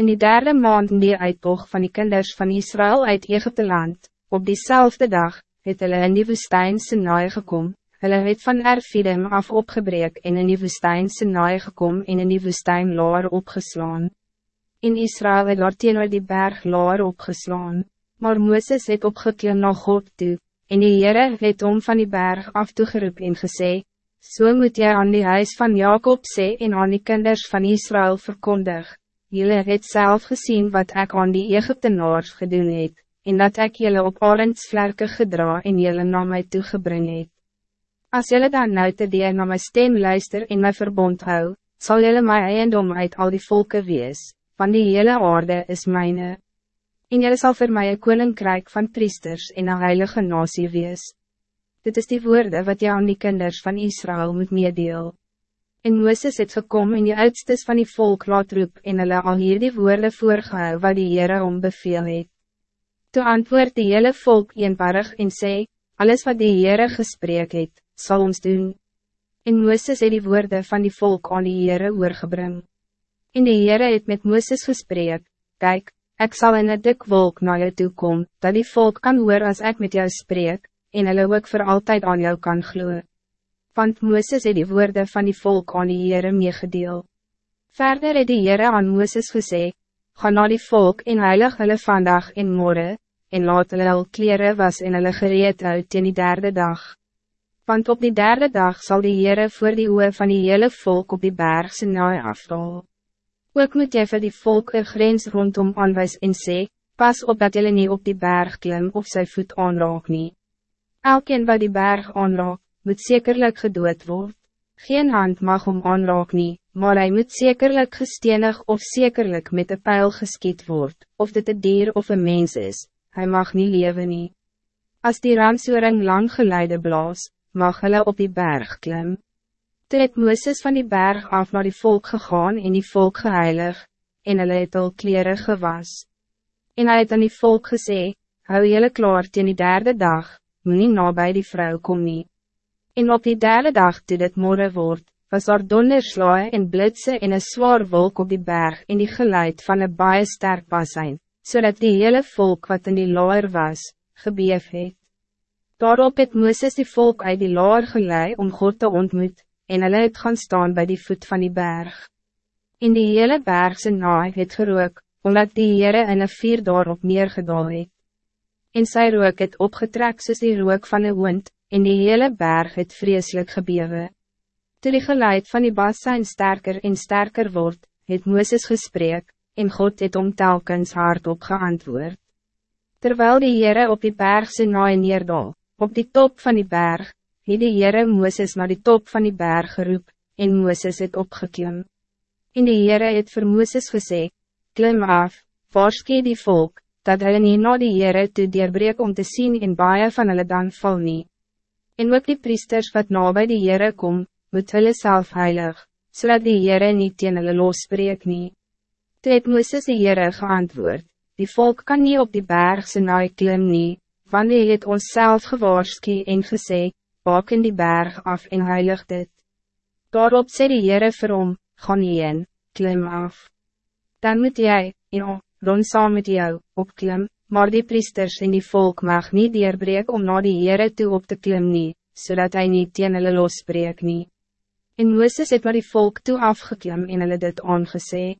In die derde maand in die uittocht van die kinders van Israël uit Egypte land, op diezelfde dag, het hulle in die woestijn Sinai gekom, hulle het van Erfidem af opgebreek en in die woestijn Sinai gekom en in die woestijn Laar opgeslaan. In Israël het daar teenoor die berg Laar opgeslaan, maar Mooses het opgeklim na God toe, en die Heere het om van die berg af toegeroep en gesê, So moet jy aan die huis van Jacob sê en aan die kinders van Israël verkondig, Jullie het zelf gezien wat ik aan die Egyptenaars gedoen het, en dat ik jullie op arendsvlerke gedra en jullie naar mij toegebring het. Als jullie dan nou te die naar mijn stem luister en mijn verbond hou, zal jullie mijn eiendom uit al die volken wees, van die hele aarde is mijne. En jullie zal voor mij een koninkrijk van priesters en een heilige nasie wees. Dit is die woorden wat je aan die kinders van Israël moet meedeel. En Mooses het gekom en die oudstes van die volk laat roep en hulle al hier die woorde voorgehou wat die Heere om beveel het. Toe antwoord die hele volk eenparig en sê, alles wat die Heere gesprek het, sal ons doen. En Mooses het die woorde van die volk aan die Heere oorgebring. En die Heere het met Mooses gesprek, kijk, ik zal in een dik wolk naar jou toe kom, dat die volk kan hoor als ik met jou spreek, en hulle ook voor altijd aan jou kan gloeien want Mooses het die woorden van die volk aan die Heere meegedeel. Verder het die Heere aan Mooses gesê, Ga na die volk en heilig hulle vandag en morgen, en laat hulle al kleren was en hulle gereed uit in die derde dag. Want op die derde dag zal die Heere voor die oe van die hele volk op die berg sy naai afval. Ook moet jy vir die volk een grens rondom aanwijs en sê, pas op dat jullie niet op die berg klim of sy voet aanraak nie. Elkeen wat die berg aanraak, moet zekerlijk gedood worden. Geen hand mag om aanraak nie, maar hij moet zekerlijk gestenig of zekerlijk met een pijl geskiet worden, of dit een dier of een mens is, hij mag niet leven nie. Als die ramsoering lang geleide blaas, mag hulle op die berg klim. Toe het Mooses van die berg af naar die volk gegaan en die volk geheilig, en hulle het al kleren gewas. En hij het aan die volk gesê, hou jylle klaar teen die derde dag, moet nie nabij die vrouw kom nie. En op die derde dag toe dit morgen wordt, was er donderslaai en blitse en een zwaar wolk op die berg en die geluid van een baie sterk basijn, zodat die hele volk wat in die laar was, gebeef het. Daarop het Mooses die volk uit die laar gelei om God te ontmoet, en hulle het gaan staan bij die voet van die berg. In die hele bergse naai het gerook, omdat die Heere in een vier daarop neergedaal het. En sy rook het opgetrek soos die rook van een hond, en die hele berg het vreselijk gebewe. Toe die geluid van die basijn sterker en sterker wordt, het Mooses gesprek, en God het om telkens hardop geantwoord. Terwijl die Heere op die berg sy naai neerdal, op die top van die berg, het die Heere Mooses naar die top van die berg geroep, en Mooses het opgeklim. En die Heere het vir Mooses gesê, klim af, waarske die volk, dat hulle nie na die Heere toe deurbreek om te zien in baie van hulle dan val nie. En ook die priesters wat na by die Heere kom, moet hulle self heilig, zodat die Heere niet teen hulle losspreek nie. Toe het Mooses die Heere geantwoord, die volk kan niet op die berg sy naai klim nie, want die het ons self gewaarski en gesê, bak in die berg af en heilig dit. Daarop sê die Heere vir hom, gaan heen, klim af. Dan moet jij, en rond saam met jou, opklim, maar die priesters en die volk mag niet deurbreek om na die Heere toe op te klim nie, zodat hij niet teen hulle losbreek nie. En Mooses het maar die volk toe afgeklim en hulle dit aangesê.